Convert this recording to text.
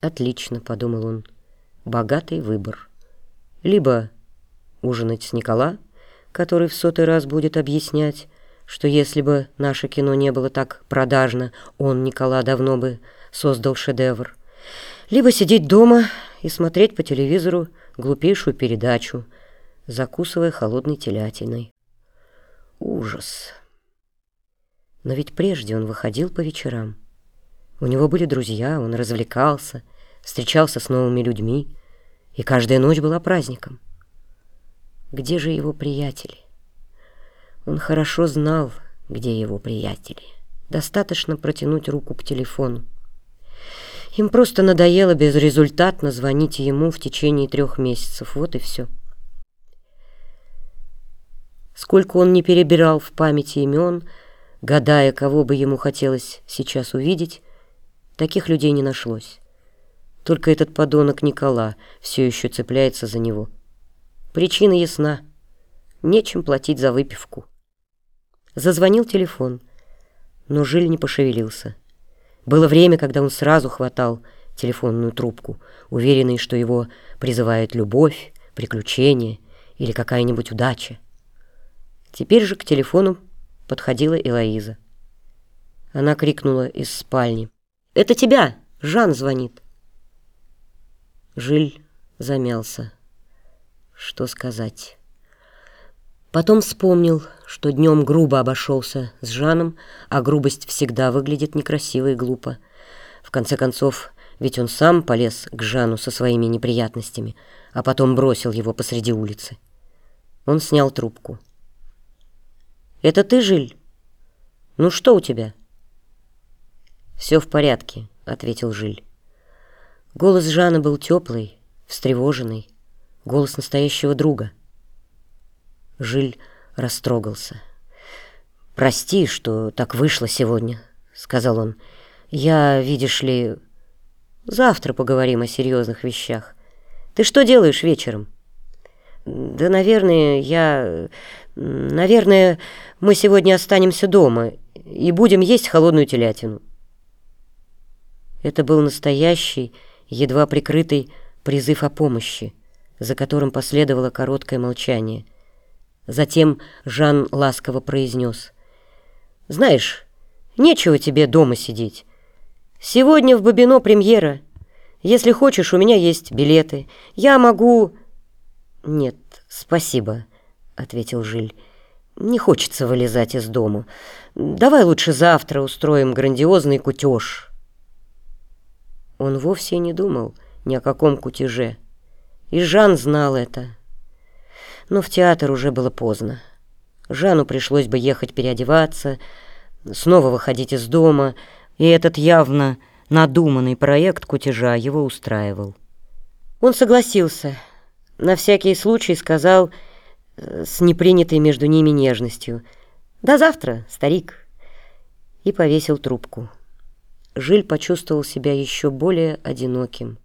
«Отлично», — подумал он, — «богатый выбор. Либо ужинать с Никола, который в сотый раз будет объяснять, что если бы наше кино не было так продажно, он, Никола, давно бы создал шедевр. Либо сидеть дома и смотреть по телевизору глупейшую передачу, закусывая холодной телятиной. Ужас. Но ведь прежде он выходил по вечерам. У него были друзья, он развлекался, встречался с новыми людьми, и каждая ночь была праздником. Где же его приятели? Он хорошо знал, где его приятели. Достаточно протянуть руку к телефону. Им просто надоело безрезультатно звонить ему в течение трех месяцев. Вот и все. Сколько он не перебирал в памяти имен, гадая, кого бы ему хотелось сейчас увидеть, Таких людей не нашлось. Только этот подонок Никола все еще цепляется за него. Причина ясна. Нечем платить за выпивку. Зазвонил телефон, но Жиль не пошевелился. Было время, когда он сразу хватал телефонную трубку, уверенный, что его призывает любовь, приключение или какая-нибудь удача. Теперь же к телефону подходила Элоиза. Она крикнула из спальни. «Это тебя! Жан звонит!» Жиль замялся. Что сказать? Потом вспомнил, что днем грубо обошелся с Жаном, а грубость всегда выглядит некрасиво и глупо. В конце концов, ведь он сам полез к Жану со своими неприятностями, а потом бросил его посреди улицы. Он снял трубку. «Это ты, Жиль? Ну что у тебя?» «Все в порядке», — ответил Жиль. Голос Жана был теплый, встревоженный, голос настоящего друга. Жиль растрогался. «Прости, что так вышло сегодня», — сказал он. «Я, видишь ли, завтра поговорим о серьезных вещах. Ты что делаешь вечером?» «Да, наверное, я... Наверное, мы сегодня останемся дома и будем есть холодную телятину». Это был настоящий, едва прикрытый призыв о помощи, за которым последовало короткое молчание. Затем Жан ласково произнес. «Знаешь, нечего тебе дома сидеть. Сегодня в Бабино премьера. Если хочешь, у меня есть билеты. Я могу...» «Нет, спасибо», — ответил Жиль. «Не хочется вылезать из дома. Давай лучше завтра устроим грандиозный кутеж». Он вовсе не думал ни о каком кутеже. И Жан знал это. Но в театр уже было поздно. Жану пришлось бы ехать переодеваться, снова выходить из дома, и этот явно надуманный проект кутежа его устраивал. Он согласился, на всякий случай сказал э, с непринятой между ними нежностью «До завтра, старик!» и повесил трубку. Жиль почувствовал себя еще более одиноким.